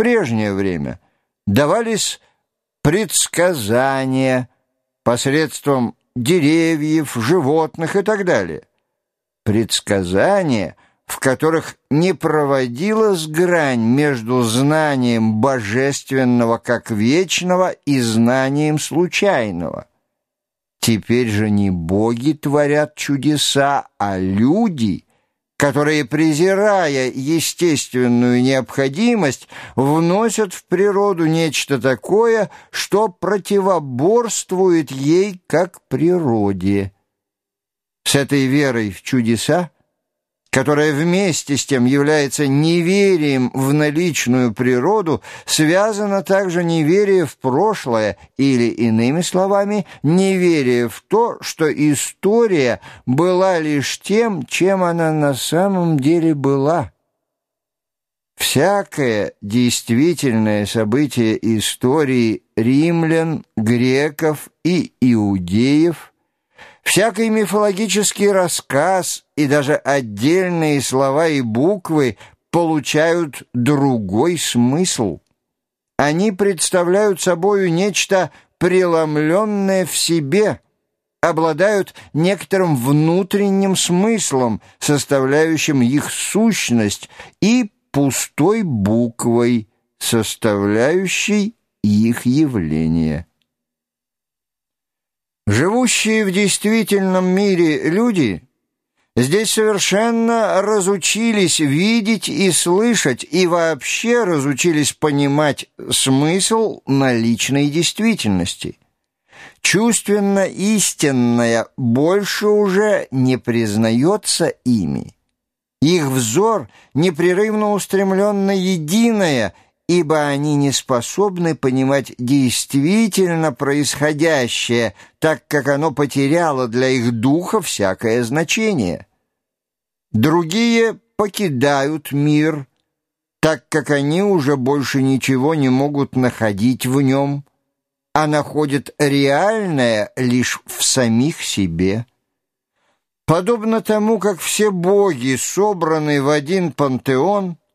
прежнее время давались предсказания посредством деревьев, животных и так далее. Предсказания, в которых не проводилась грань между знанием божественного как вечного и знанием случайного. Теперь же не боги творят чудеса, а люди — которые, презирая естественную необходимость, вносят в природу нечто такое, что противоборствует ей как природе. С этой верой в чудеса которое вместе с тем является неверием в наличную природу, связано также неверие в прошлое или, иными словами, неверие в то, что история была лишь тем, чем она на самом деле была. Всякое действительное событие истории римлян, греков и иудеев – Всякий мифологический рассказ и даже отдельные слова и буквы получают другой смысл. Они представляют собою нечто преломленное в себе, обладают некоторым внутренним смыслом, составляющим их сущность, и пустой буквой, составляющей их явление. Живущие в действительном мире люди здесь совершенно разучились видеть и слышать, и вообще разучились понимать смысл наличной действительности. Чувственно истинное больше уже не признается ими. Их взор непрерывно устремлен на единое – ибо они не способны понимать действительно происходящее, так как оно потеряло для их духа всякое значение. Другие покидают мир, так как они уже больше ничего не могут находить в нем, а находят реальное лишь в самих себе. Подобно тому, как все боги собраны в один пантеон –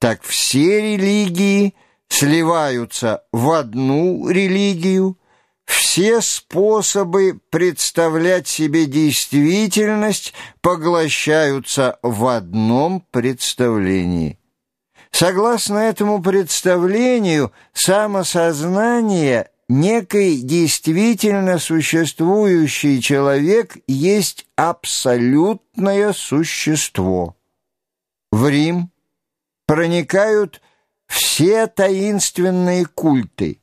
так все религии сливаются в одну религию, все способы представлять себе действительность поглощаются в одном представлении. Согласно этому представлению, самосознание некий действительно существующий человек есть абсолютное существо. В Рим проникают все таинственные культы.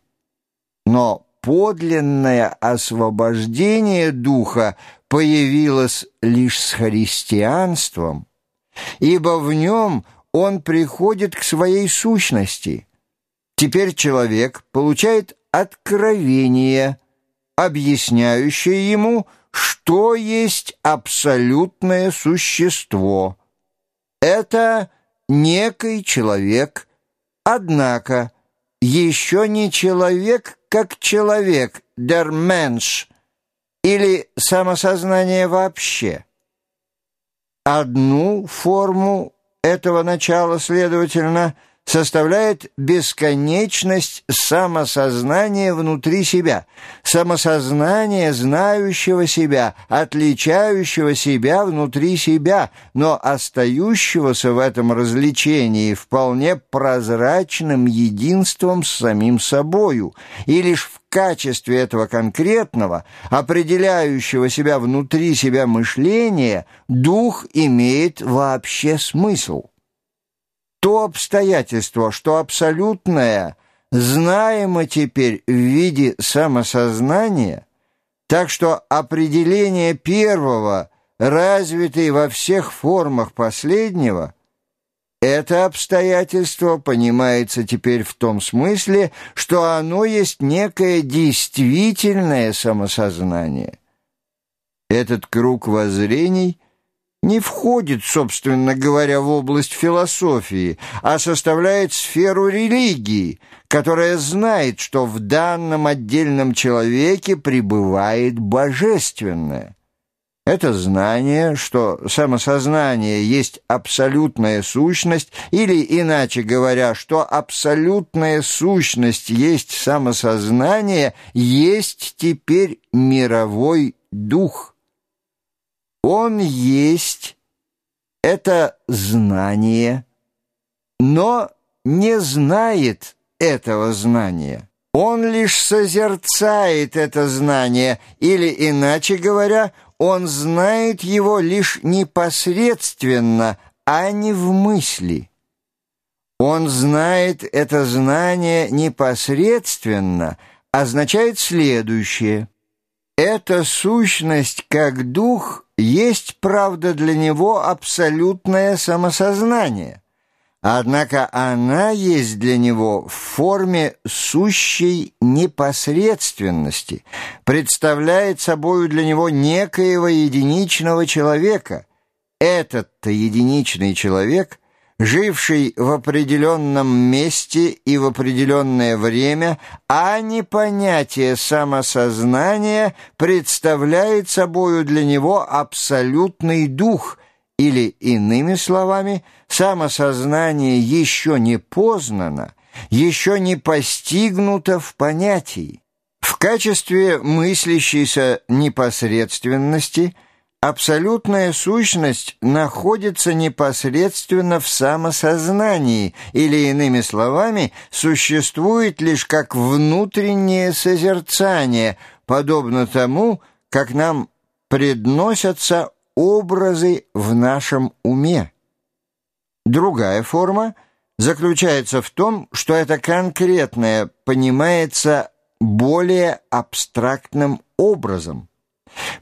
Но подлинное освобождение духа появилось лишь с христианством, ибо в нем он приходит к своей сущности. Теперь человек получает откровение, объясняющее ему, что есть абсолютное существо. Это некий человек, однако еще не человек как человек, der Mensch, или самосознание вообще. Одну форму этого начала, следовательно, составляет бесконечность самосознания внутри себя, самосознание знающего себя, отличающего себя внутри себя, но остающегося в этом развлечении вполне прозрачным единством с самим собою, и лишь в качестве этого конкретного, определяющего себя внутри себя мышления, дух имеет вообще смысл то обстоятельство, что абсолютное знаемо теперь в виде самосознания, так что определение первого, развитое во всех формах последнего, это обстоятельство понимается теперь в том смысле, что оно есть некое действительное самосознание. Этот круг воззрений – не входит, собственно говоря, в область философии, а составляет сферу религии, которая знает, что в данном отдельном человеке пребывает божественное. Это знание, что самосознание есть абсолютная сущность, или, иначе говоря, что абсолютная сущность есть самосознание, есть теперь мировой дух. Он есть это знание, но не знает этого знания. Он лишь созерцает это знание, или, иначе говоря, он знает его лишь непосредственно, а не в мысли. Он знает это знание непосредственно, означает следующее. Эта сущность как дух есть, правда, для него абсолютное самосознание – Однако она есть для него в форме сущей непосредственности, представляет собою для него некоего единичного человека. Этот-то единичный человек, живший в определенном месте и в определенное время, а не понятие самосознания, представляет собою для него абсолютный дух – или, иными словами, самосознание еще не познано, еще не постигнуто в понятии. В качестве мыслящейся непосредственности абсолютная сущность находится непосредственно в самосознании, или, иными словами, существует лишь как внутреннее созерцание, подобно тому, как нам предносятся образы в нашем уме. Другая форма заключается в том, что это конкретное понимается более абстрактным образом,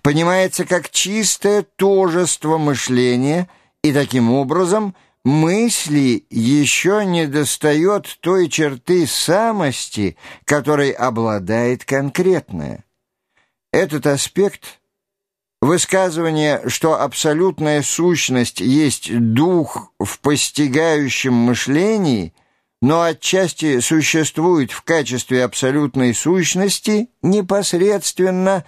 понимается как чистое тожество мышления, и таким образом мысли еще не достает той черты самости, которой обладает конкретное. Этот аспект – Высказывание, что абсолютная сущность есть дух в постигающем мышлении, но отчасти существует в качестве абсолютной сущности непосредственно,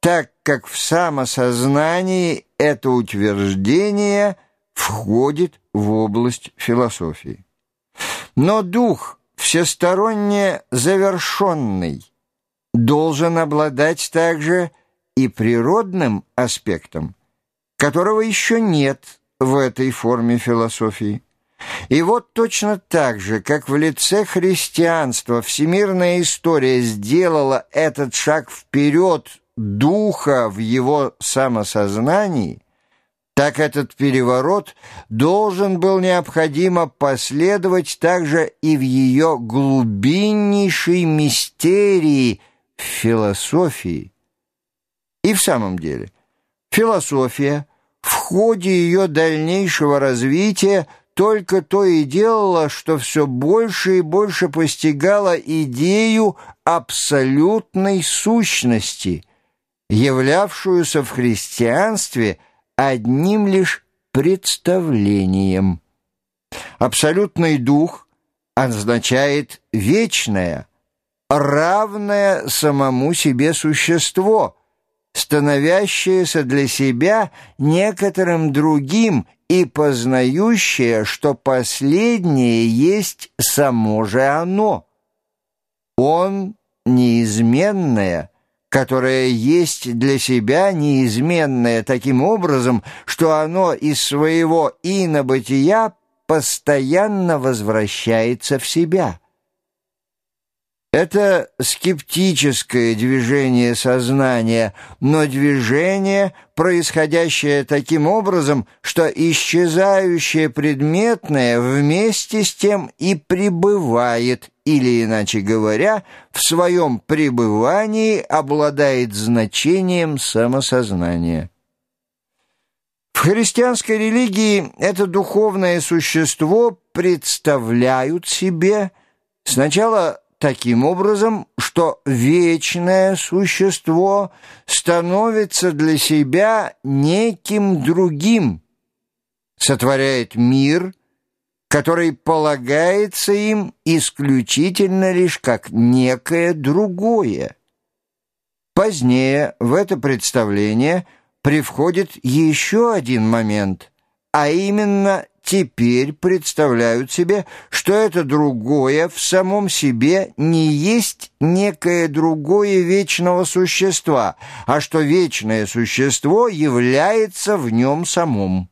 так как в самосознании это утверждение входит в область философии. Но дух всесторонне завершенный должен обладать также и природным аспектом, которого еще нет в этой форме философии. И вот точно так же, как в лице христианства всемирная история сделала этот шаг вперед духа в его самосознании, так этот переворот должен был необходимо последовать также и в ее глубиннейшей мистерии философии, и в самом деле, философия в ходе ее дальнейшего развития только то и делала, что все больше и больше постигала идею абсолютной сущности, являвшуюся в христианстве одним лишь представлением. Абсолютный дух означает вечное, равное самому себе существо – становящееся для себя некоторым другим и познающее, что последнее есть само же оно. Он неизменное, которое есть для себя неизменное таким образом, что оно из своего инобытия постоянно возвращается в себя. Это скептическое движение сознания, но движение, происходящее таким образом, что исчезающее предметное вместе с тем и пребывает, или, иначе говоря, в своем пребывании обладает значением самосознания. В христианской религии это духовное существо представляют себе сначала таким образом, что вечное существо становится для себя неким другим, сотворяет мир, который полагается им исключительно лишь как некое другое. Позднее в это представление привходит еще один момент, а именно теперь представляют себе, что это другое в самом себе не есть некое другое вечного существа, а что вечное существо является в нем самом.